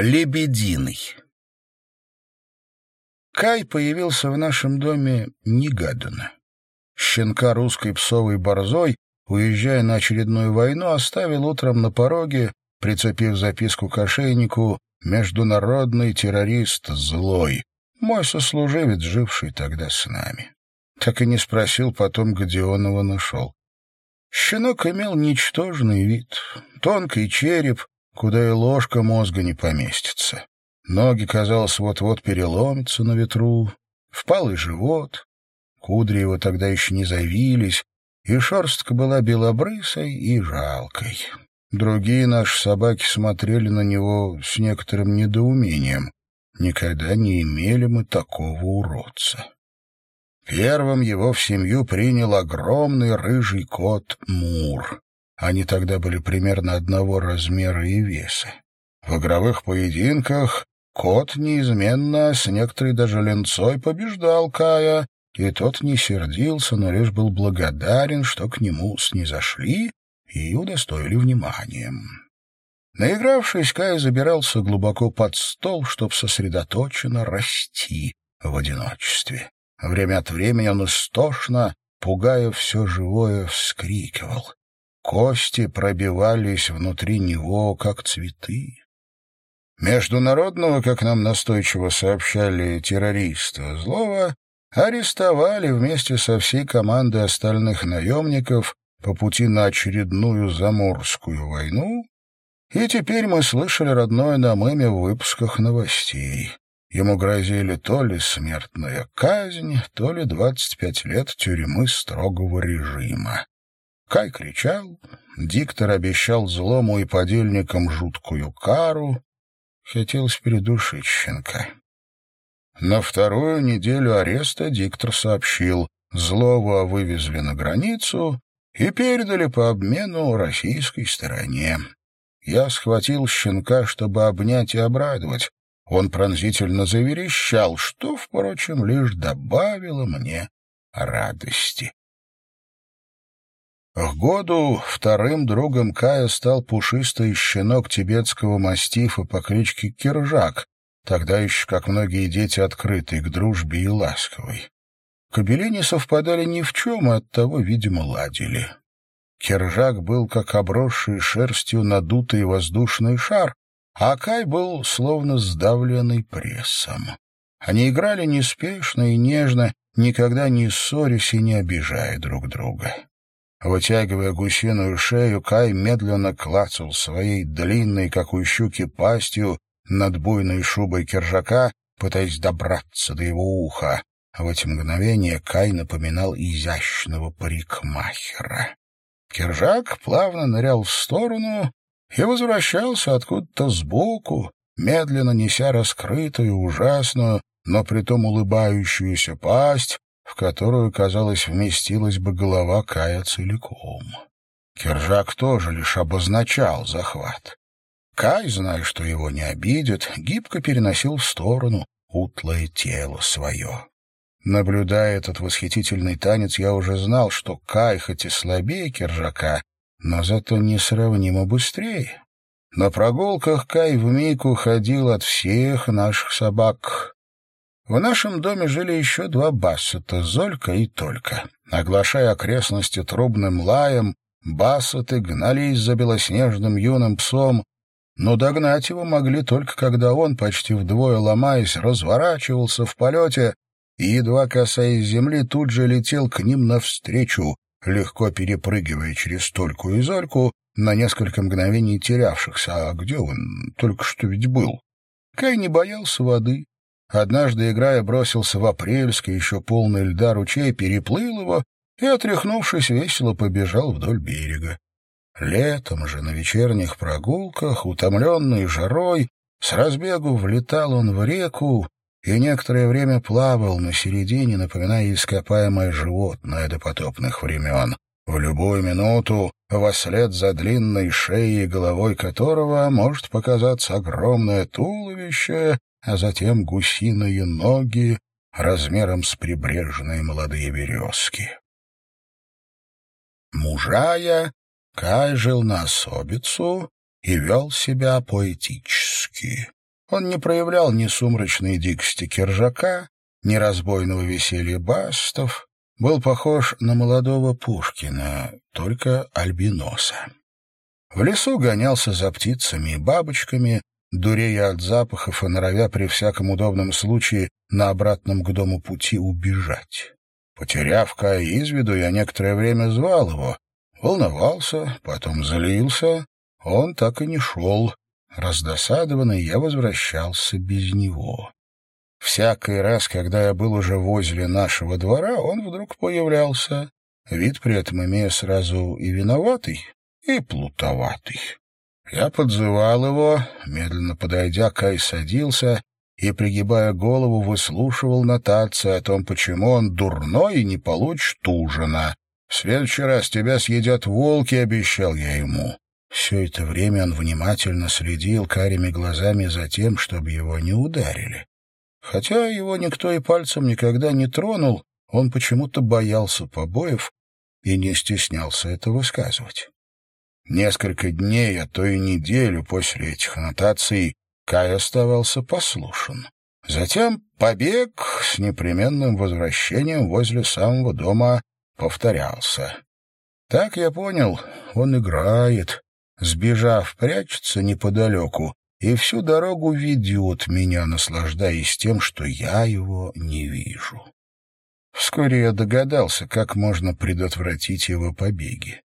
Лебединый. Кай появился в нашем доме негаданно. Щенка русской псовой борзой, уезжая на очередную войну, оставил утром на пороге, прицепив записку к ошейнику «Международный террорист злой», мой сослуживец, живший тогда с нами. Так и не спросил потом, где он его нашел. Щенок имел ничтожный вид, тонкий череп, куда и ложка мозга не поместится. Ноги, казалось, вот-вот переломятся на ветру, впалый живот, кудри его тогда еще не завились, и шерстка была белобрысой и жалкой. Другие наши собаки смотрели на него с некоторым недоумением. Никогда не имели мы такого уродца. Первым его в семью принял огромный рыжий кот Мур. Они тогда были примерно одного размера и веса. В игровых поединках кот неизменно, с некоторой даже ленцой, побеждал Кая, и тот не сердился, но лишь был благодарен, что к нему снизошли и удостоили вниманием. Наигравшись, Кай забирался глубоко под стол, чтоб сосредоточенно расти в одиночестве. Время от времени он истошно, пугая все живое, вскрикивал. Кости пробивались внутри него, как цветы. Международного, как нам настойчиво сообщали террориста злого, арестовали вместе со всей командой остальных наемников по пути на очередную заморскую войну, и теперь мы слышали родное нам имя в выпусках новостей. Ему грозили то ли смертная казнь, то ли двадцать пять лет тюрьмы строгого режима. Кай кричал, диктор обещал злому и подельникам жуткую кару. Хотелось передушить щенка. На вторую неделю ареста диктор сообщил, злого вывезли на границу и передали по обмену российской стороне. Я схватил щенка, чтобы обнять и обрадовать. Он пронзительно заверещал, что, впрочем, лишь добавило мне радости. К году вторым другом Кая стал пушистый щенок тибетского мастифа по кличке Киржак, тогда еще, как многие дети, открытый к дружбе и ласковый. Кобели не совпадали ни в чем, и оттого, видимо, ладили. Киржак был как обросший шерстью надутый воздушный шар, а Кай был словно сдавленный прессом. Они играли неспешно и нежно, никогда не ссорясь и не обижая друг друга. Вытягивая гусиную шею, Кай медленно клацал своей длинной, как у щуки, пастью над буйной шубой киржака, пытаясь добраться до его уха. В эти мгновения Кай напоминал изящного парикмахера. Киржак плавно нырял в сторону и возвращался откуда-то сбоку, медленно неся раскрытую, ужасную, но притом улыбающуюся пасть, в которую, казалось, вместилась бы голова Кая целиком. Киржак тоже лишь обозначал захват. Кай, зная, что его не обидят, гибко переносил в сторону утлое тело свое. Наблюдая этот восхитительный танец, я уже знал, что Кай хоть и слабее Киржака, но зато несравнимо быстрее. На прогулках Кай вмиг уходил от всех наших собак. В нашем доме жили еще два бассета, Золька и Толька. Оглашая окрестности трубным лаем, бассеты гнались за белоснежным юным псом, но догнать его могли только когда он, почти вдвое ломаясь, разворачивался в полете и, едва касаясь земли, тут же летел к ним навстречу, легко перепрыгивая через Тольку и Зольку, на несколько мгновений терявшихся. А где он? Только что ведь был. Кай не боялся воды, Однажды, играя, бросился в апрельский, еще полный льда ручей, переплыл его и, отряхнувшись, весело побежал вдоль берега. Летом же на вечерних прогулках, утомленный жарой, с разбегу влетал он в реку и некоторое время плавал на середине, напоминая ископаемое животное до потопных времен. В любую минуту, вслед за длинной шеей, головой которого может показаться огромное туловище, а затем гусиные ноги размером с прибрежные молодые березки. Мужая, Кай жил на особицу и вел себя поэтически. Он не проявлял ни сумрачной дикости киржака, ни разбойного веселья бастов, был похож на молодого Пушкина, только альбиноса. В лесу гонялся за птицами и бабочками, дурея от запахов и норовя при всяком удобном случае на обратном к дому пути убежать. Потеряв Кая из виду, я некоторое время звал его. Волновался, потом залился. Он так и не шел. Раздосадованный, я возвращался без него. Всякий раз, когда я был уже возле нашего двора, он вдруг появлялся, вид при этом имея сразу и виноватый, и плутоватый. Я подзывал его, медленно подойдя, Кай садился и, пригибая голову, выслушивал нотации о том, почему он дурной и не получит ужина. «В следующий раз тебя съедят волки», — обещал я ему. Все это время он внимательно следил карими глазами за тем, чтобы его не ударили. Хотя его никто и пальцем никогда не тронул, он почему-то боялся побоев и не стеснялся это высказывать. Несколько дней, а то и неделю после этих аннотаций Кай оставался послушен. Затем побег с непременным возвращением возле самого дома повторялся. Так я понял, он играет, сбежав, прячется неподалеку и всю дорогу ведет меня, наслаждаясь тем, что я его не вижу. Вскоре я догадался, как можно предотвратить его побеги.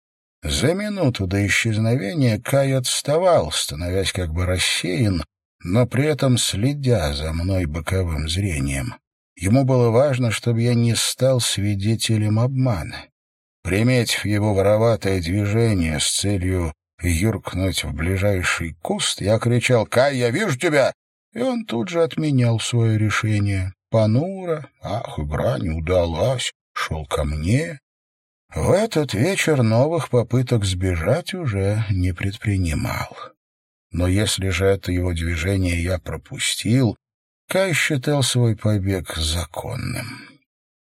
За минуту до исчезновения Кай отставал, становясь как бы рассеян, но при этом следя за мной боковым зрением. Ему было важно, чтобы я не стал свидетелем обмана. Приметив его вороватое движение с целью юркнуть в ближайший куст, я кричал «Кай, я вижу тебя!» И он тут же отменял свое решение. Понуро, ах, игра не удалась, шел ко мне. В этот вечер новых попыток сбежать уже не предпринимал. Но если же это его движение я пропустил, Кай считал свой побег законным.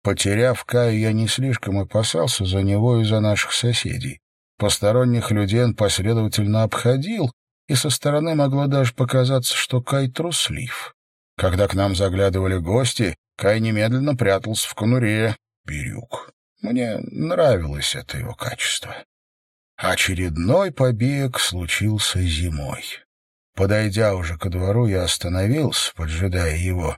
Потеряв Кая, я не слишком опасался за него и за наших соседей. Посторонних людей он последовательно обходил, и со стороны могло даже показаться, что Кай труслив. Когда к нам заглядывали гости, Кай немедленно прятался в конуре. Бирюк. Мне нравилось это его качество. Очередной побег случился зимой. Подойдя уже ко двору, я остановился, поджидая его.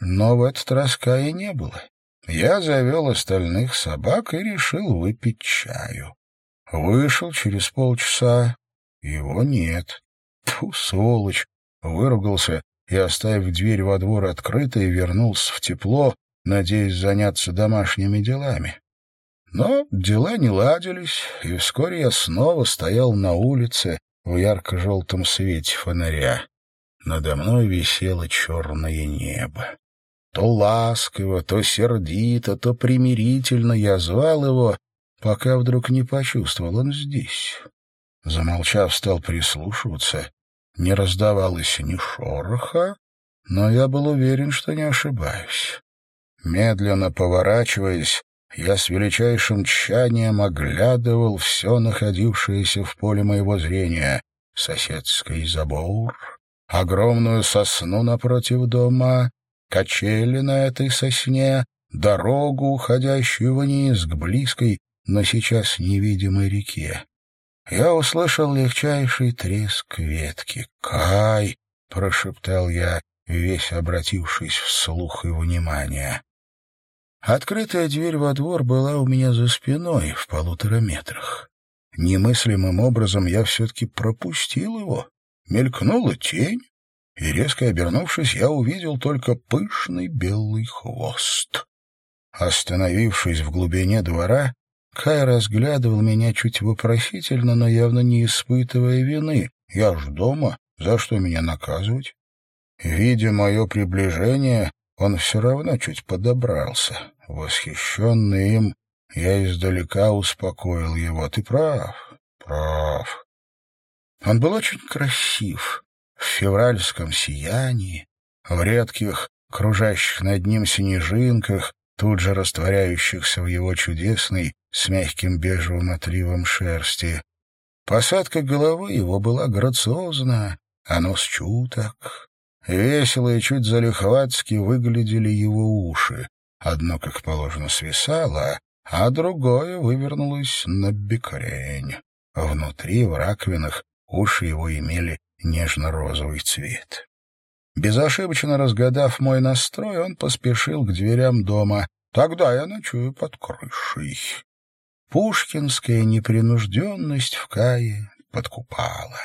Но в этот раз Кая не было. Я завел остальных собак и решил выпить чаю. Вышел через полчаса. Его нет. Тьфу, сволочь! Выругался и, оставив дверь во двор открытой, вернулся в тепло, надеясь заняться домашними делами. Но дела не ладились, и вскоре я снова стоял на улице в ярко-желтом свете фонаря. Надо мной висело черное небо. То ласково, то сердито, то примирительно я звал его, пока вдруг не почувствовал он здесь. Замолчав, стал прислушиваться. Не раздавалось ни шороха, но я был уверен, что не ошибаюсь. Медленно поворачиваясь, я с величайшим тщанием оглядывал все находившееся в поле моего зрения. Соседский забор, огромную сосну напротив дома, качели на этой сосне, дорогу, уходящую вниз к близкой, но сейчас невидимой реке. Я услышал легчайший треск ветки. «Кай!» — прошептал я, весь обратившись вслух и внимание. Открытая дверь во двор была у меня за спиной в полутора метрах. Немыслимым образом я все-таки пропустил его. Мелькнула тень, и, резко обернувшись, я увидел только пышный белый хвост. Остановившись в глубине двора, Кай разглядывал меня чуть вопросительно, но явно не испытывая вины. «Я ж дома, за что меня наказывать?» Видя мое приближение, он все равно чуть подобрался. Восхищенный им, я издалека успокоил его. «Ты прав, прав». Он был очень красив, в февральском сиянии, в редких, кружащих над ним снежинках, тут же растворяющихся в его чудесной, с мягким бежевым отливом шерсти. Посадка головы его была грациозна, а нос чуток, Весело и чуть залихватски выглядели его уши. Одно, как положено, свисало, а другое вывернулось на бекрень. Внутри, в раковинах, уши его имели нежно-розовый цвет. Безошибочно разгадав мой настрой, он поспешил к дверям дома. Тогда я ночую под крышей. Пушкинская непринужденность в Кае подкупала.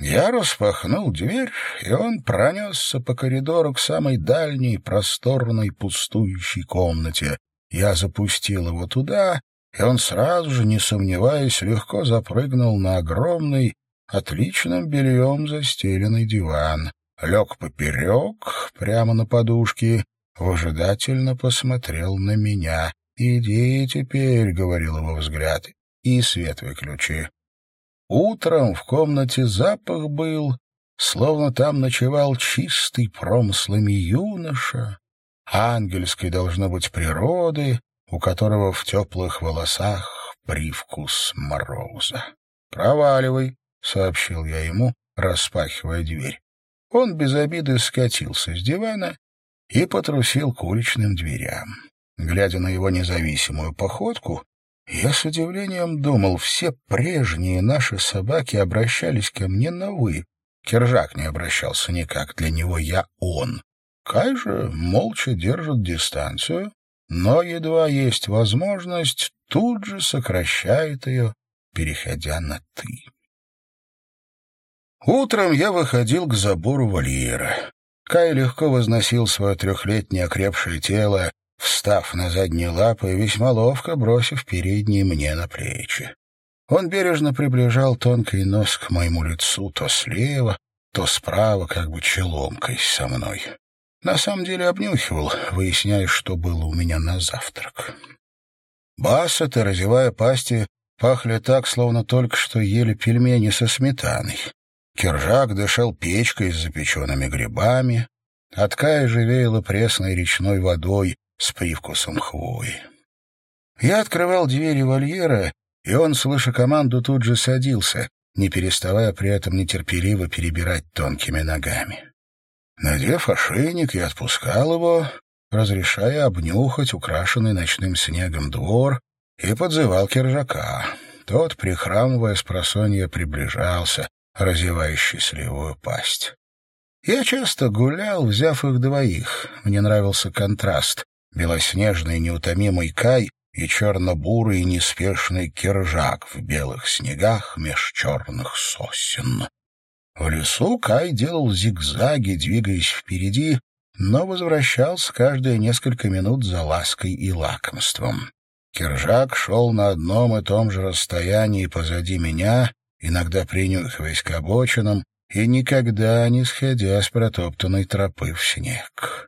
Я распахнул дверь, и он пронесся по коридору к самой дальней, просторной, пустующей комнате. Я запустил его туда, и он сразу же, не сомневаясь, легко запрыгнул на огромный, отличным бельем застеленный диван. Лег поперек, прямо на подушке, выжидательно посмотрел на меня. «Иди теперь», — говорил его взгляд, — «и свет выключи». Утром в комнате запах был, словно там ночевал чистый промыслами юноша, ангельской должно быть природы, у которого в теплых волосах привкус мороза. «Проваливай», — сообщил я ему, распахивая дверь. Он без обиды скатился с дивана и потрусил к уличным дверям. Глядя на его независимую походку, я с удивлением думал, все прежние наши собаки обращались ко мне на «вы». Кержак не обращался никак, для него я он. Кай же молча держит дистанцию, но едва есть возможность, тут же сокращает ее, переходя на «ты». Утром я выходил к забору вольера. Кай легко возносил свое трехлетнее окрепшее тело, встав на задние лапы и весьма ловко бросив передние мне на плечи. Он бережно приближал тонкий нос к моему лицу то слева, то справа, как бы челомкой со мной. На самом деле обнюхивал, выясняя, что было у меня на завтрак. Бассеты, разевая пасти, пахли так, словно только что ели пельмени со сметаной. Киржак дышал печкой с запеченными грибами, от Кая же веяло пресной речной водой, с привкусом хвои. Я открывал двери вольера, и он, слыша команду, тут же садился, не переставая при этом нетерпеливо перебирать тонкими ногами. Надев ошейник, я отпускал его, разрешая обнюхать украшенный ночным снегом двор, и подзывал киржака. Тот, прихрамывая с просонья, приближался, разевая счастливую пасть. Я часто гулял, взяв их двоих. Мне нравился контраст белоснежный неутомимый Кай и черно-бурый неспешный киржак в белых снегах меж черных сосен. В лесу Кай делал зигзаги, двигаясь впереди, но возвращался каждые несколько минут за лаской и лакомством. Киржак шел на одном и том же расстоянии позади меня, иногда принюхиваясь к обочинам и никогда не сходя с протоптанной тропы в снег.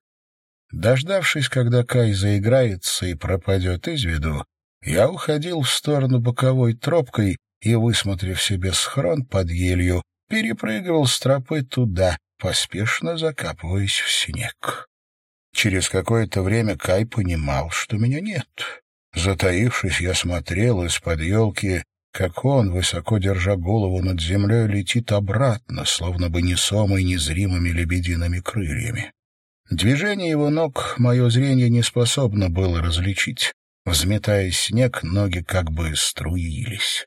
Дождавшись, когда Кай заиграется и пропадет из виду, я уходил в сторону боковой тропкой и, высмотрев себе схрон под елью, перепрыгивал с тропы туда, поспешно закапываясь в снег. Через какое-то время Кай понимал, что меня нет. Затаившись, я смотрел из-под елки, как он, высоко держа голову над землей, летит обратно, словно бы несомый незримыми лебедиными крыльями. Движение его ног мое зрение не способно было различить. Взметая снег, ноги как бы струились.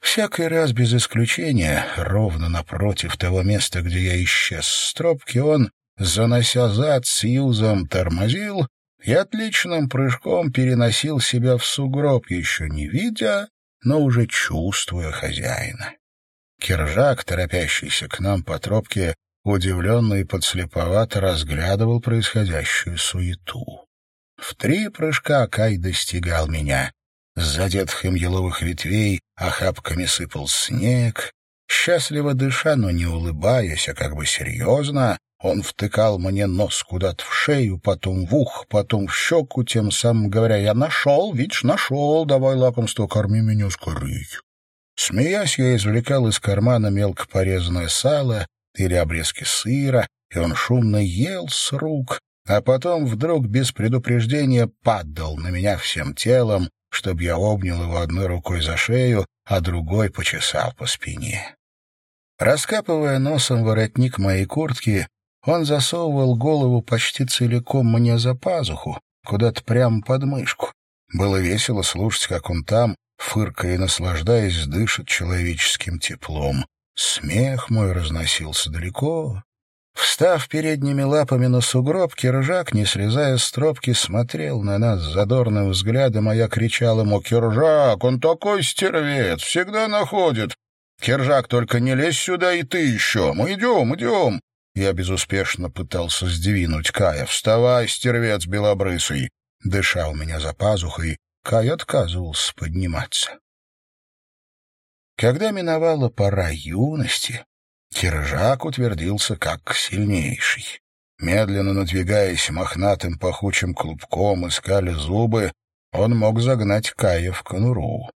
Всякий раз без исключения, ровно напротив того места, где я исчез с тропки, он, занося зад с юзом, тормозил и отличным прыжком переносил себя в сугроб, еще не видя, но уже чувствуя хозяина. Киржак, торопящийся к нам по тропке, удивленно и подслеповато разглядывал происходящую суету. В три прыжка Кай достигал меня. С задетых им еловых ветвей охапками сыпал снег. Счастливо дыша, но не улыбаясь, а как бы серьезно, он втыкал мне нос куда-то в шею, потом в ух, потом в щеку, тем самым говоря, «Я нашел, видишь, нашел, давай лакомство, корми меня скорей». Смеясь, я извлекал из кармана мелко порезанное сало или обрезки сыра, и он шумно ел с рук, а потом вдруг без предупреждения падал на меня всем телом, чтобы я обнял его одной рукой за шею, а другой почесал по спине. Раскапывая носом воротник моей куртки, он засовывал голову почти целиком мне за пазуху, куда-то прямо под мышку. Было весело слушать, как он там, фыркая и наслаждаясь, дышит человеческим теплом. Смех мой разносился далеко. Встав передними лапами на сугроб, Киржак, не срезая с тропки, смотрел на нас задорным взглядом, а я кричал ему «Киржак, он такой стервец, всегда находит! Киржак, только не лезь сюда и ты еще! Мы идем, идем!» Я безуспешно пытался сдвинуть Кая. «Вставай, стервец белобрысый!» Дышал меня за пазухой, Кай отказывался подниматься. Когда миновала пора юности, Киржак утвердился как сильнейший. Медленно надвигаясь мохнатым пахучим клубком, искали зубы, он мог загнать Кая в конуру.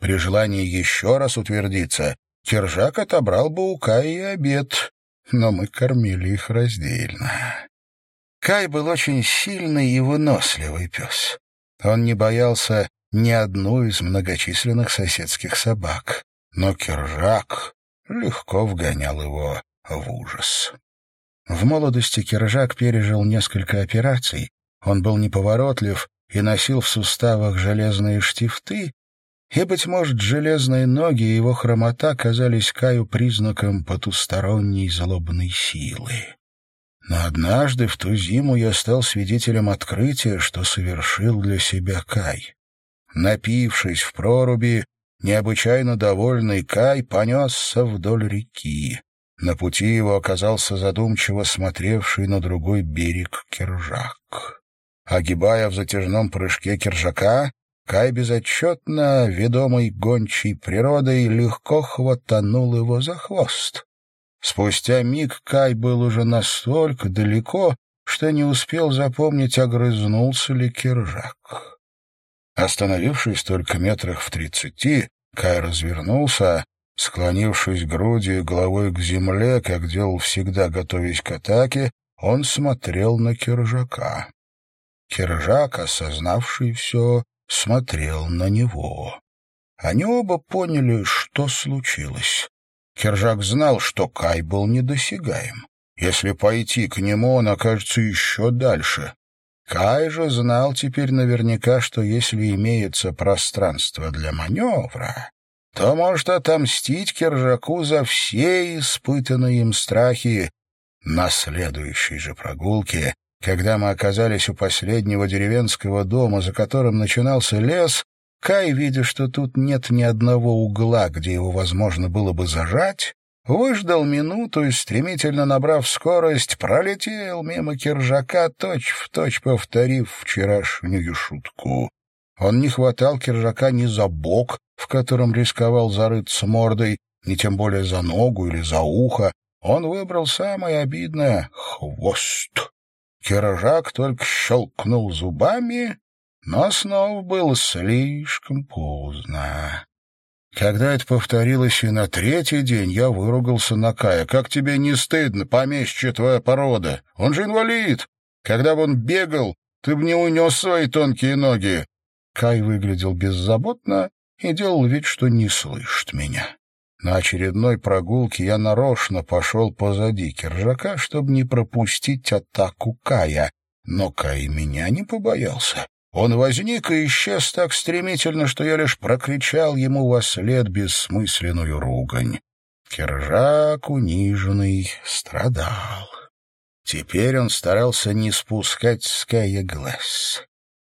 При желании еще раз утвердиться, Киржак отобрал бы у Кая обед, но мы кормили их раздельно. Кай был очень сильный и выносливый пес. Он не боялся ни одну из многочисленных соседских собак, но Киржак легко вгонял его в ужас. В молодости Киржак пережил несколько операций, он был неповоротлив и носил в суставах железные штифты, и, быть может, железные ноги и его хромота казались Каю признаком потусторонней злобной силы. Но однажды в ту зиму я стал свидетелем открытия, что совершил для себя Кай. Напившись в проруби, необычайно довольный Кай понесся вдоль реки. На пути его оказался задумчиво смотревший на другой берег Киржак. Огибая в затяжном прыжке Киржака, Кай безотчетно, ведомый гончей природой, легко хватанул его за хвост. Спустя миг Кай был уже настолько далеко, что не успел запомнить, огрызнулся ли Киржак. Остановившись только метрах в тридцати, Кай развернулся, склонившись грудью и головой к земле, как делал всегда, готовясь к атаке, он смотрел на Киржака. Киржак, осознавший все, смотрел на него. Они оба поняли, что случилось. Кержак знал, что Кай был недосягаем. Если пойти к нему, он окажется еще дальше. Кай же знал теперь наверняка, что если имеется пространство для маневра, то может отомстить Кержаку за все испытанные им страхи. На следующей же прогулке, когда мы оказались у последнего деревенского дома, за которым начинался лес, Кай, видя, что тут нет ни одного угла, где его возможно было бы зажать, выждал минуту и, стремительно набрав скорость, пролетел мимо киржака, точь-в-точь точь повторив вчерашнюю шутку. Он не хватал киржака ни за бок, в котором рисковал зарыться мордой, ни тем более за ногу или за ухо. Он выбрал самое обидное — хвост. Киржак только щелкнул зубами но снова было слишком поздно. Когда это повторилось и на третий день, я выругался на Кая. «Как тебе не стыдно, помещичья твоя порода? Он же инвалид. Когда бы он бегал, ты бы не унес свои тонкие ноги». Кай выглядел беззаботно и делал вид, что не слышит меня. На очередной прогулке я нарочно пошел позади Киржака, чтобы не пропустить атаку Кая, но Кай меня не побоялся. Он возник и исчез так стремительно, что я лишь прокричал ему во след бессмысленную ругань. Киржак, униженный, страдал. Теперь он старался не спускать с Кая глаз.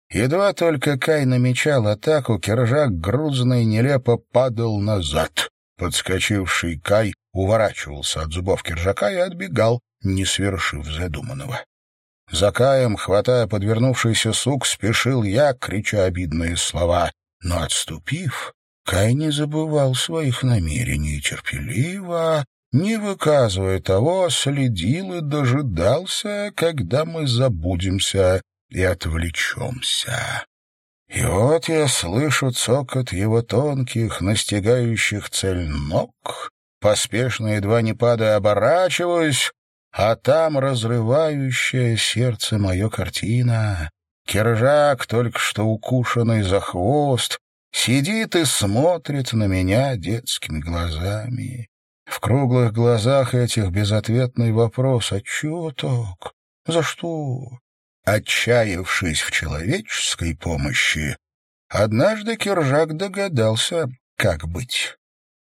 Едва только Кай намечал атаку, Киржак грузно нелепо падал назад. Подскочивший Кай уворачивался от зубов Киржака и отбегал, не свершив задуманного. За Каем, хватая подвернувшийся сук, спешил я, крича обидные слова. Но, отступив, Кай не забывал своих намерений терпеливо, не выказывая того, следил и дожидался, когда мы забудемся и отвлечемся. И вот я слышу цокот его тонких, настигающих цель ног, поспешно, едва не падая, оборачиваюсь, а там разрывающая сердце мое картина. Киржак, только что укушенный за хвост, сидит и смотрит на меня детскими глазами. В круглых глазах этих безответный вопрос «А чего так? За что?» Отчаявшись в человеческой помощи, однажды Киржак догадался, как быть.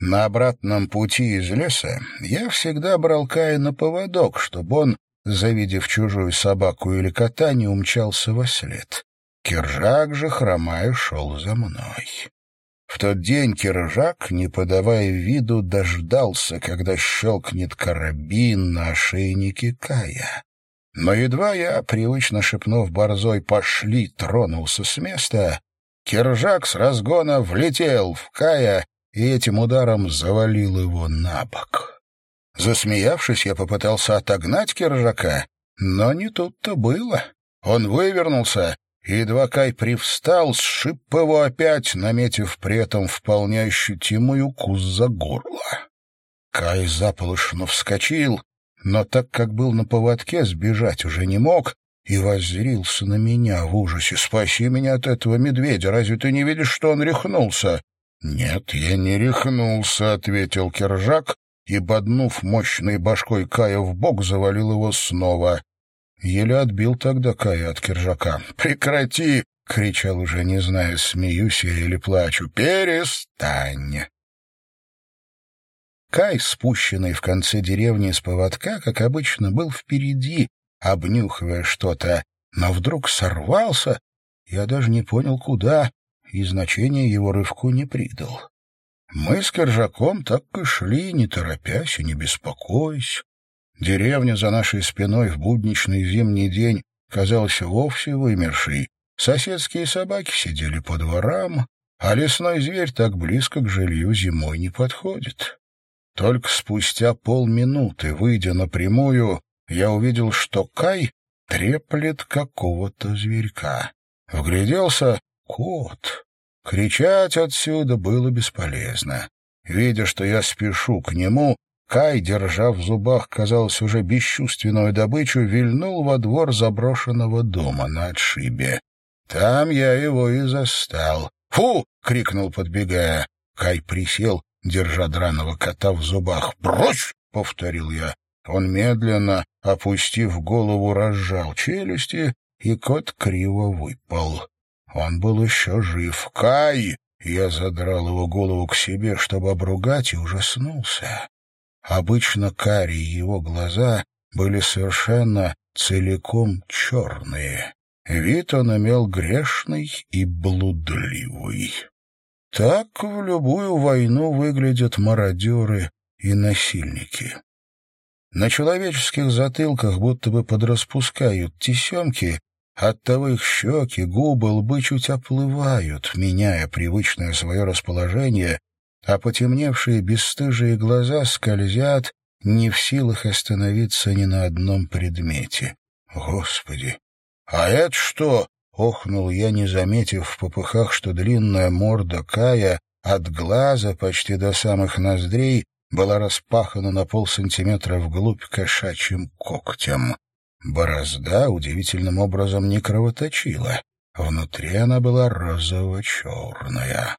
На обратном пути из леса я всегда брал Кая на поводок, чтобы он, завидев чужую собаку или кота, не умчался во след. Киржак же, хромая, шел за мной. В тот день Киржак, не подавая виду, дождался, когда щелкнет карабин на ошейнике Кая. Но едва я, привычно шепнув борзой «пошли», тронулся с места, Киржак с разгона влетел в Кая и этим ударом завалил его на бок. Засмеявшись, я попытался отогнать Киржака, но не тут-то было. Он вывернулся едва Кай привстал, сшиб его опять, наметив при этом вполне ощутимый укус за горло. Кай заполошно вскочил, но так как был на поводке, сбежать уже не мог и воззрился на меня в ужасе. «Спаси меня от этого медведя! Разве ты не видишь, что он рехнулся?» «Нет, я не рехнулся», — ответил Кержак и, боднув мощной башкой Кая в бок, завалил его снова. Еле отбил тогда Кая от Киржака. «Прекрати!» — кричал уже, не зная, смеюсь я или плачу. «Перестань!» Кай, спущенный в конце деревни с поводка, как обычно, был впереди, обнюхивая что-то, но вдруг сорвался, я даже не понял, куда, и значения его рывку не придал. Мы с Киржаком так и шли, не торопясь и не беспокоясь. Деревня за нашей спиной в будничный зимний день казалась вовсе вымершей. Соседские собаки сидели по дворам, а лесной зверь так близко к жилью зимой не подходит. Только спустя полминуты, выйдя напрямую, я увидел, что Кай треплет какого-то зверька. Вгляделся — кот. Кричать отсюда было бесполезно. Видя, что я спешу к нему, Кай, держа в зубах, казалось, уже бесчувственную добычу, вильнул во двор заброшенного дома на отшибе. Там я его и застал. «Фу!» — крикнул, подбегая. Кай присел, держа драного кота в зубах. «Брось!» — повторил я. Он медленно, опустив голову, разжал челюсти, и кот криво выпал. Он был еще жив. «Кай!» Я задрал его голову к себе, чтобы обругать, и ужаснулся. Обычно карие его глаза были совершенно целиком черные. Вид он имел грешный и блудливый. Так в любую войну выглядят мародеры и насильники. На человеческих затылках будто бы подраспускают тесемки, оттого их щеки, губы, лбы чуть оплывают, меняя привычное свое расположение а потемневшие бесстыжие глаза скользят, не в силах остановиться ни на одном предмете. Господи! А это что? — охнул я, не заметив в попыхах, что длинная морда Кая от глаза почти до самых ноздрей была распахана на полсантиметра вглубь кошачьим когтем. Борозда удивительным образом не кровоточила. Внутри она была розово-черная.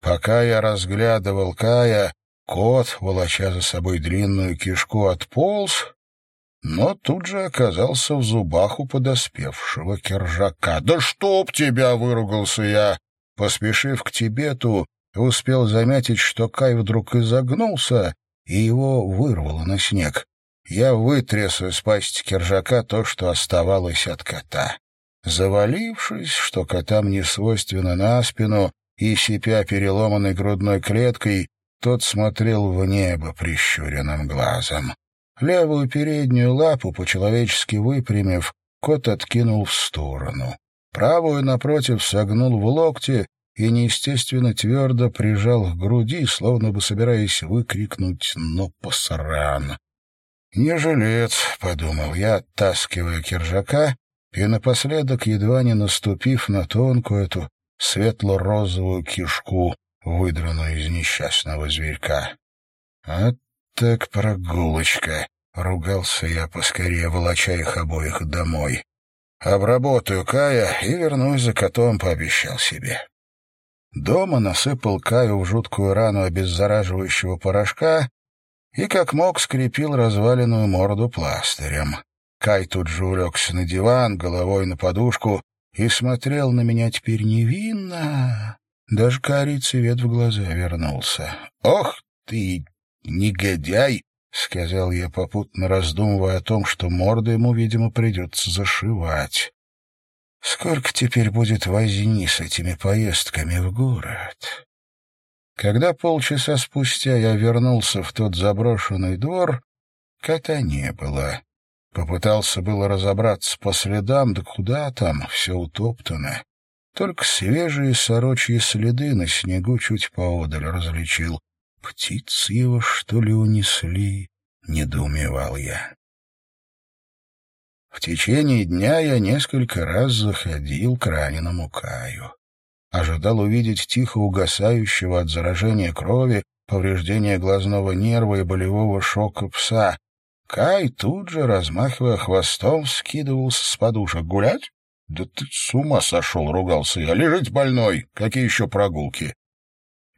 Пока я разглядывал Кая, кот, волоча за собой длинную кишку, отполз, но тут же оказался в зубах у подоспевшего кержака. «Да чтоб тебя!» — выругался я. Поспешив к Тибету, успел заметить, что Кай вдруг изогнулся, и его вырвало на снег. Я вытряс из пасти кержака то, что оставалось от кота. Завалившись, что котам не свойственно на спину, и, сипя переломанной грудной клеткой, тот смотрел в небо прищуренным глазом. Левую переднюю лапу, по-человечески выпрямив, кот откинул в сторону. Правую, напротив, согнул в локте и неестественно твердо прижал к груди, словно бы собираясь выкрикнуть «но посран!». «Не жилец», — подумал я, оттаскивая киржака, и напоследок, едва не наступив на тонкую эту светло-розовую кишку, выдранную из несчастного зверька. «А так прогулочка!» — ругался я поскорее, волоча их обоих домой. «Обработаю Кая и вернусь за котом», — пообещал себе. Дома насыпал Каю в жуткую рану обеззараживающего порошка и как мог скрепил разваленную морду пластырем. Кай тут же улегся на диван, головой на подушку, и смотрел на меня теперь невинно. Даже карий цвет в глаза вернулся. «Ох ты, негодяй!» — сказал я, попутно раздумывая о том, что морду ему, видимо, придется зашивать. «Сколько теперь будет возни с этими поездками в город?» Когда полчаса спустя я вернулся в тот заброшенный двор, кота не было. Попытался было разобраться по следам, да куда там, все утоптано. Только свежие сорочьи следы на снегу чуть поодаль различил. Птицы его, что ли, унесли? Недоумевал я. В течение дня я несколько раз заходил к раненому Каю. Ожидал увидеть тихо угасающего от заражения крови, повреждения глазного нерва и болевого шока пса, Кай тут же, размахивая хвостом, скидывался с подушек. «Гулять? Да ты с ума сошел!» — ругался я. «Лежить больной! Какие еще прогулки?»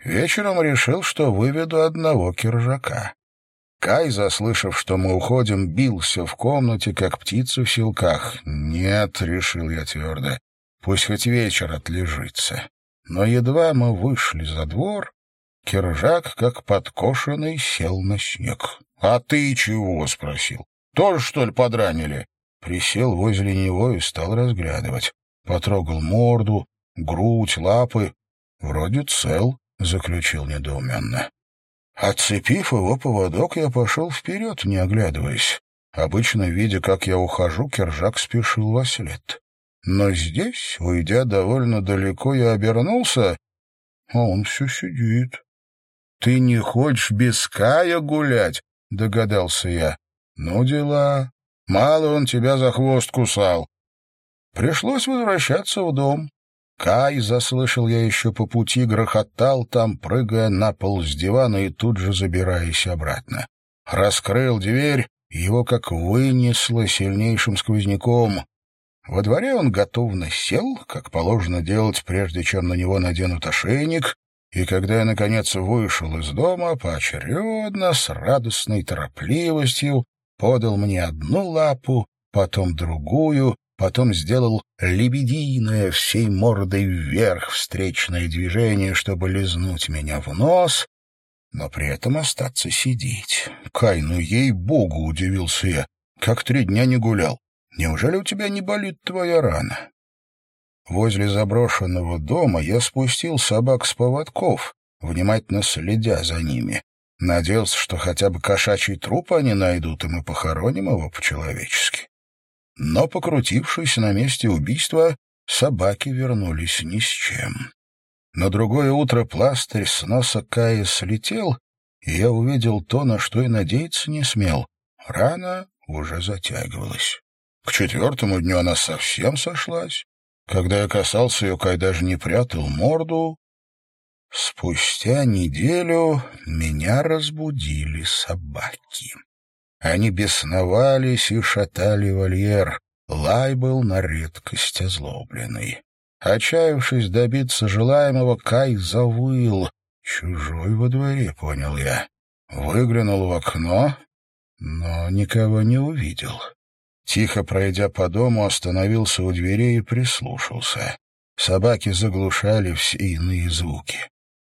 Вечером решил, что выведу одного киржака. Кай, заслышав, что мы уходим, бился в комнате, как птица в силках. «Нет», — решил я твердо, — «пусть хоть вечер отлежится». Но едва мы вышли за двор, Киржак, как подкошенный, сел на снег. «А ты чего?» — спросил. «Тоже, что ли, подранили?» Присел возле него и стал разглядывать. Потрогал морду, грудь, лапы. «Вроде цел», — заключил недоуменно. Отцепив его поводок, я пошел вперед, не оглядываясь. Обычно, видя, как я ухожу, Кержак спешил во след. Но здесь, уйдя довольно далеко, я обернулся, а он все сидит. — Ты не хочешь без Кая гулять? догадался я. Ну, дела. Мало он тебя за хвост кусал. Пришлось возвращаться в дом. Кай, заслышал я еще по пути, грохотал там, прыгая на пол с дивана и тут же забираясь обратно. Раскрыл дверь, его как вынесло сильнейшим сквозняком. Во дворе он готовно сел, как положено делать, прежде чем на него наденут ошейник, и когда я, наконец, вышел из дома, поочередно, с радостной торопливостью, подал мне одну лапу, потом другую, потом сделал лебединое всей мордой вверх встречное движение, чтобы лизнуть меня в нос, но при этом остаться сидеть. «Кай, ну ей-богу!» — удивился я. «Как три дня не гулял. Неужели у тебя не болит твоя рана?» Возле заброшенного дома я спустил собак с поводков, внимательно следя за ними. Надеялся, что хотя бы кошачий труп они найдут, и мы похороним его по-человечески. Но, покрутившись на месте убийства, собаки вернулись ни с чем. На другое утро пластырь с носа Кая слетел, и я увидел то, на что и надеяться не смел. Рана уже затягивалась. К четвертому дню она совсем сошлась. Когда я касался ее, Кай даже не прятал морду. Спустя неделю меня разбудили собаки. Они бесновались и шатали вольер. Лай был на редкость озлобленный. Отчаявшись добиться желаемого, Кай завыл. Чужой во дворе, понял я. Выглянул в окно, но никого не увидел. Тихо пройдя по дому, остановился у дверей и прислушался. Собаки заглушали все иные звуки.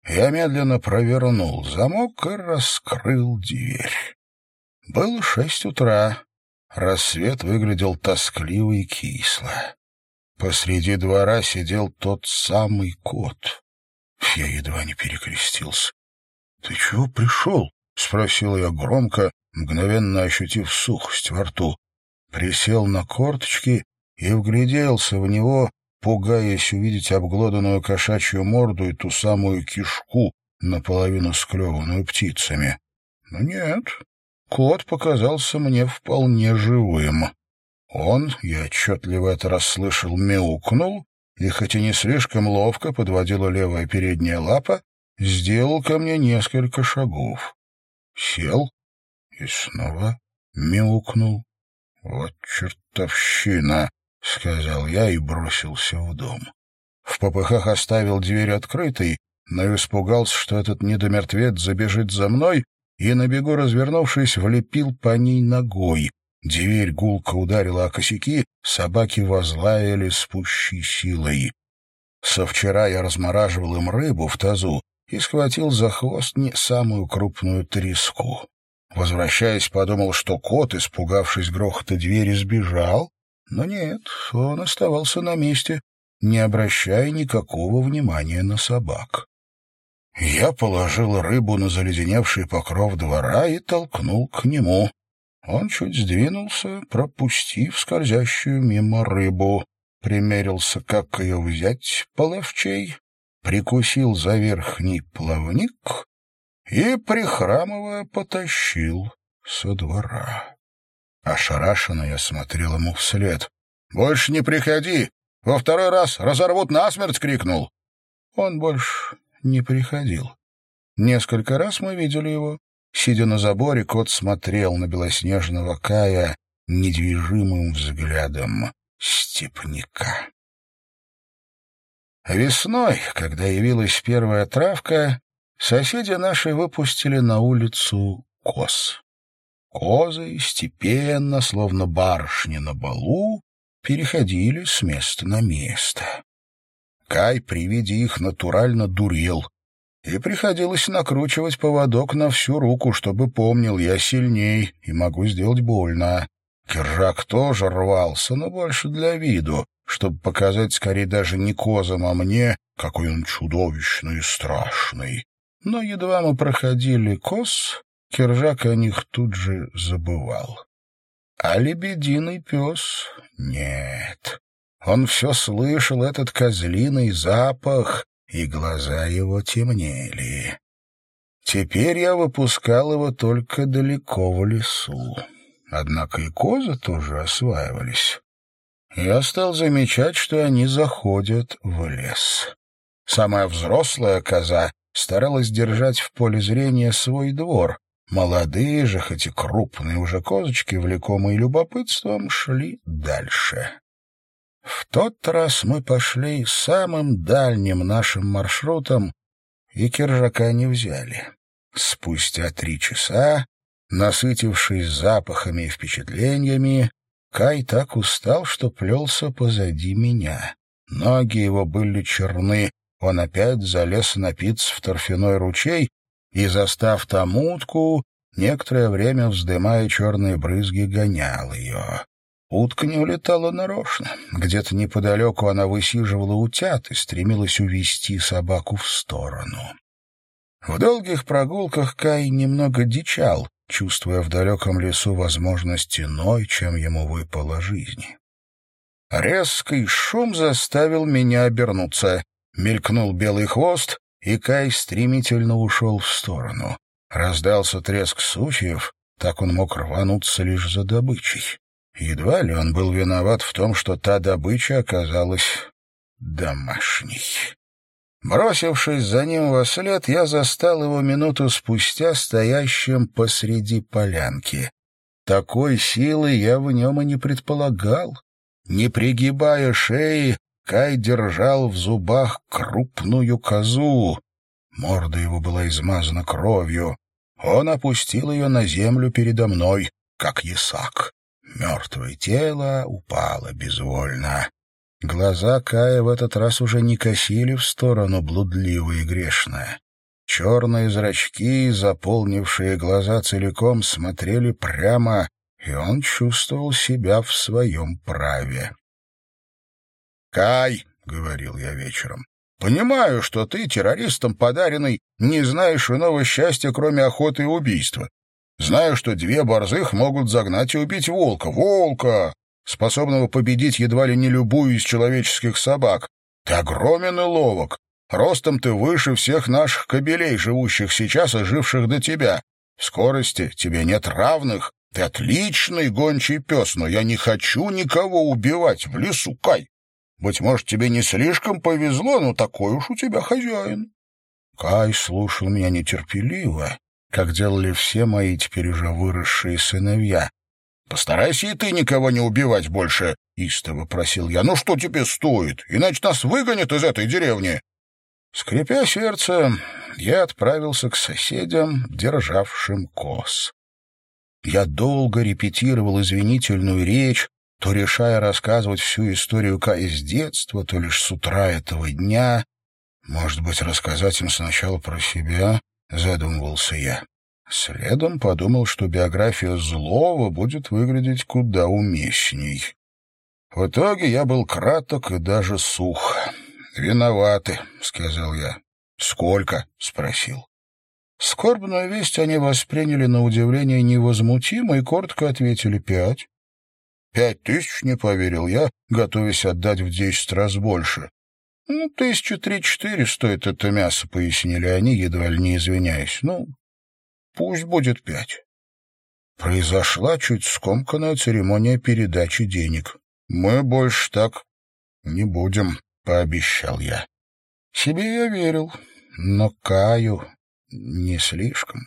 Я медленно провернул замок и раскрыл дверь. Было шесть утра. Рассвет выглядел тоскливо и кисло. Посреди двора сидел тот самый кот. Я едва не перекрестился. — Ты чего пришел? — спросил я громко, мгновенно ощутив сухость во рту присел на корточки и вгляделся в него, пугаясь увидеть обглоданную кошачью морду и ту самую кишку, наполовину склеванную птицами. Но нет, кот показался мне вполне живым. Он, я отчетливо это расслышал, мяукнул, и хоть и не слишком ловко подводила левая передняя лапа, сделал ко мне несколько шагов. Сел и снова мяукнул. «Вот чертовщина!» — сказал я и бросился в дом. В попыхах оставил дверь открытой, но испугался, что этот недомертвец забежит за мной, и, на бегу развернувшись, влепил по ней ногой. Дверь гулко ударила о косяки, собаки возлаяли с пущей силой. Со вчера я размораживал им рыбу в тазу и схватил за хвост не самую крупную треску. Возвращаясь, подумал, что кот, испугавшись грохота двери, сбежал, но нет, он оставался на месте, не обращая никакого внимания на собак. Я положил рыбу на заледеневший покров двора и толкнул к нему. Он чуть сдвинулся, пропустив скользящую мимо рыбу, примерился, как ее взять половчей, прикусил за верхний плавник и, прихрамывая, потащил со двора. Ошарашенно я смотрел ему вслед. «Больше не приходи! Во второй раз разорвут насмерть!» — крикнул. Он больше не приходил. Несколько раз мы видели его. Сидя на заборе, кот смотрел на белоснежного Кая недвижимым взглядом степняка. Весной, когда явилась первая травка, соседи наши выпустили на улицу коз. Козы степенно, словно барышни на балу, переходили с места на место. Кай при виде их натурально дурел, и приходилось накручивать поводок на всю руку, чтобы помнил, я сильней и могу сделать больно. Киржак тоже рвался, но больше для виду, чтобы показать скорее даже не козам, а мне, какой он чудовищный и страшный. Но едва мы проходили коз, Киржак о них тут же забывал. А лебединый пес — нет. Он все слышал, этот козлиный запах, и глаза его темнели. Теперь я выпускал его только далеко в лесу. Однако и козы тоже осваивались. Я стал замечать, что они заходят в лес. Самая взрослая коза старалась держать в поле зрения свой двор. Молодые же, хоть и крупные уже козочки, влекомые любопытством, шли дальше. В тот раз мы пошли самым дальним нашим маршрутом, и киржака не взяли. Спустя три часа, насытившись запахами и впечатлениями, Кай так устал, что плелся позади меня. Ноги его были черны, он опять залез напиться в торфяной ручей и, застав там утку, некоторое время, вздымая черные брызги, гонял ее. Утка не улетала нарочно. Где-то неподалеку она высиживала утят и стремилась увести собаку в сторону. В долгих прогулках Кай немного дичал, чувствуя в далеком лесу возможность иной, чем ему выпала жизни. Резкий шум заставил меня обернуться. Мелькнул белый хвост, и Кай стремительно ушел в сторону. Раздался треск сучьев, так он мог рвануться лишь за добычей. Едва ли он был виноват в том, что та добыча оказалась домашней. Бросившись за ним во след, я застал его минуту спустя стоящим посреди полянки. Такой силы я в нем и не предполагал. Не пригибая шеи, Кай держал в зубах крупную козу. Морда его была измазана кровью. Он опустил ее на землю передо мной, как ясак. Мертвое тело упало безвольно. Глаза Кая в этот раз уже не косили в сторону блудливой и грешная. Черные зрачки, заполнившие глаза целиком, смотрели прямо, и он чувствовал себя в своем праве. «Кай», — говорил я вечером, — «понимаю, что ты, террористом подаренный, не знаешь иного счастья, кроме охоты и убийства. Знаю, что две борзых могут загнать и убить волка. Волка! Способного победить едва ли не любую из человеческих собак. Ты огромен и ловок. Ростом ты выше всех наших кобелей, живущих сейчас и живших до тебя. В скорости тебе нет равных. Ты отличный гончий пес, но я не хочу никого убивать в лесу, Кай. Быть может, тебе не слишком повезло, но такой уж у тебя хозяин. Кай слушал меня нетерпеливо, как делали все мои теперь уже выросшие сыновья. «Постарайся и ты никого не убивать больше», — истово просил я. «Ну что тебе стоит? Иначе нас выгонят из этой деревни». Скрипя сердце, я отправился к соседям, державшим коз. Я долго репетировал извинительную речь, то решая рассказывать всю историю Каи с детства, то лишь с утра этого дня. Может быть, рассказать им сначала про себя, задумывался я. Следом подумал, что биография злого будет выглядеть куда уместней. В итоге я был краток и даже сух. «Виноваты», — сказал я. «Сколько?» — спросил. Скорбную весть они восприняли на удивление невозмутимо и коротко ответили «пять». «Пять тысяч?» — не поверил я, готовясь отдать в десять раз больше. «Ну, тысячи три-четыре стоит это мясо», — пояснили они, едва ли не извиняясь. «Ну, пусть будет пять». Произошла чуть скомканная церемония передачи денег. «Мы больше так не будем», пообещал я. Себе я верил, но Каю не слишком.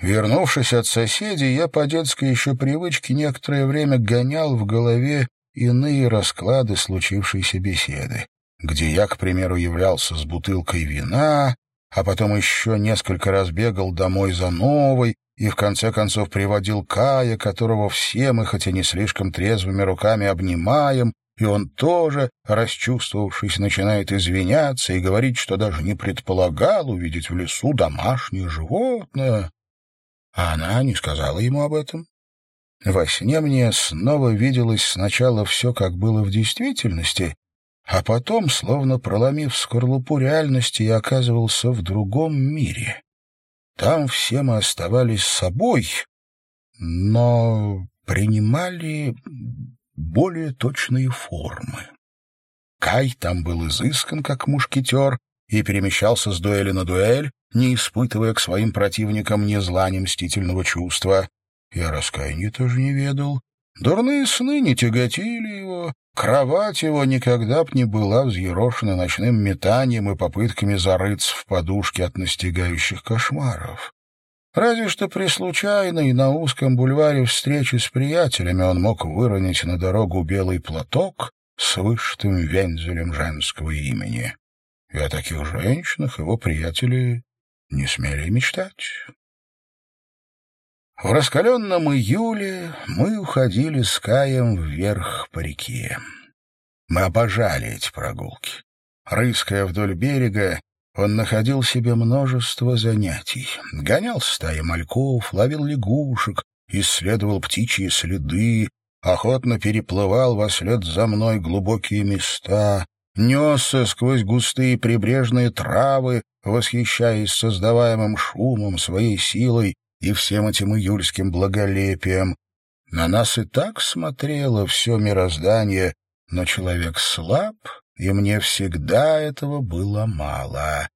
Вернувшись от соседей, я по детской еще привычке некоторое время гонял в голове иные расклады случившейся беседы, где я, к примеру, являлся с бутылкой вина, а потом еще несколько раз бегал домой за новой и в конце концов приводил Кая, которого все мы, хотя не слишком трезвыми руками, обнимаем, и он тоже, расчувствовавшись, начинает извиняться и говорить, что даже не предполагал увидеть в лесу домашнее животное. А она не сказала ему об этом. Во сне мне снова виделось сначала все, как было в действительности, а потом, словно проломив скорлупу реальности, я оказывался в другом мире. Там все мы оставались собой, но принимали более точные формы. Кай там был изыскан, как мушкетер, и перемещался с дуэли на дуэль, не испытывая к своим противникам ни зла, ни мстительного чувства. Я раскаяния тоже не ведал. Дурные сны не тяготили его, кровать его никогда б не была взъерошена ночным метанием и попытками зарыться в подушке от настигающих кошмаров. Разве что при случайной на узком бульваре встрече с приятелями он мог выронить на дорогу белый платок с вышитым вензелем женского имени. И о таких женщинах его приятели не смели мечтать. В раскаленном июле мы уходили с Каем вверх по реке. Мы обожали эти прогулки. Рыская вдоль берега, он находил себе множество занятий. Гонял стаи мальков, ловил лягушек, исследовал птичьи следы, охотно переплывал во след за мной глубокие места, несся сквозь густые прибрежные травы, восхищаясь создаваемым шумом, своей силой и всем этим июльским благолепием. На нас и так смотрело все мироздание, но человек слаб и мне всегда этого было мало.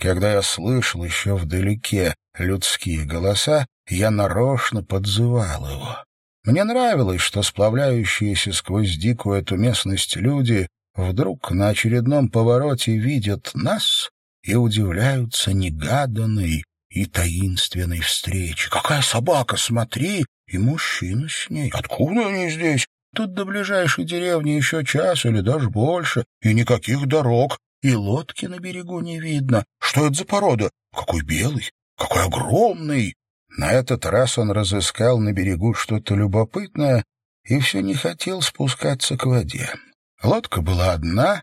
Когда я слышал еще вдалеке людские голоса, я нарочно подзывал его. Мне нравилось, что сплавляющиеся сквозь дикую эту местность люди вдруг на очередном повороте видят нас и удивляются негаданной и таинственной встрече. «Какая собака, смотри!» И мужчина с ней. «Откуда они здесь? Тут до ближайшей деревни еще час или даже больше, и никаких дорог, и лодки на берегу не видно. Что это за порода? Какой белый, какой огромный!» На этот раз он разыскал на берегу что-то любопытное и все не хотел спускаться к воде. Лодка была одна,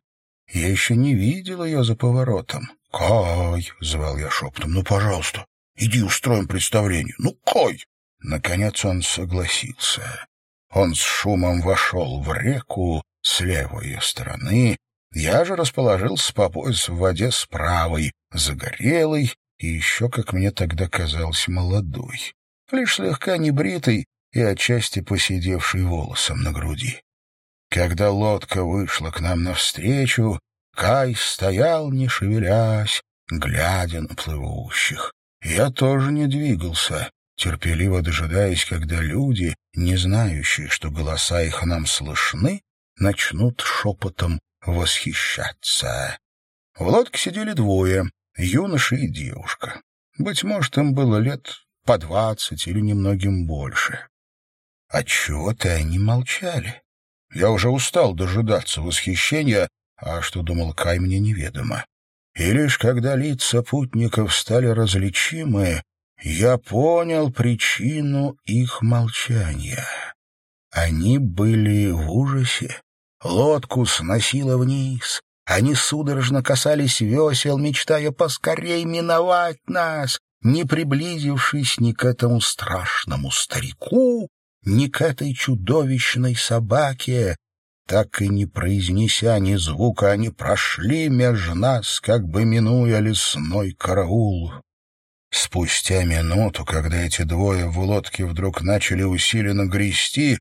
я еще не видел ее за поворотом. «Кай!» — звал я шепотом. «Ну, пожалуйста, иди устроим представление. Ну, Кай!» Наконец он согласился. Он с шумом вошел в реку с левой ее стороны. Я же расположился по пояс в воде с правой, загорелый и еще, как мне тогда казалось, молодой. Лишь слегка небритый и отчасти посидевший волосом на груди. Когда лодка вышла к нам навстречу, Кай стоял, не шевелясь, глядя на плывущих. Я тоже не двигался, терпеливо дожидаясь, когда люди, не знающие, что голоса их нам слышны, начнут шепотом восхищаться. В лодке сидели двое, юноша и девушка. Быть может, им было лет по двадцать или немногим больше. Отчего-то они молчали. Я уже устал дожидаться восхищения, а что думал Кай, мне неведомо. и лишь когда лица путников стали различимы, я понял причину их молчания. Они были в ужасе. Лодку сносило вниз. Они судорожно касались весел, мечтая поскорей миновать нас, не приблизившись ни к этому страшному старику, ни к этой чудовищной собаке. Так и не произнеся ни звука, они прошли меж нас, как бы минуя лесной караул. Спустя минуту, когда эти двое в лодке вдруг начали усиленно грести,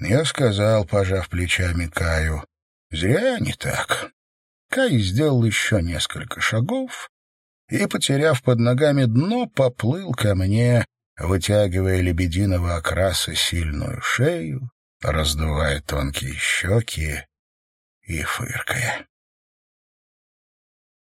я сказал, пожав плечами Каю, «Зря не так». Кай сделал еще несколько шагов и, потеряв под ногами дно, поплыл ко мне, вытягивая лебединого окраса сильную шею, раздувая тонкие щеки и фыркая.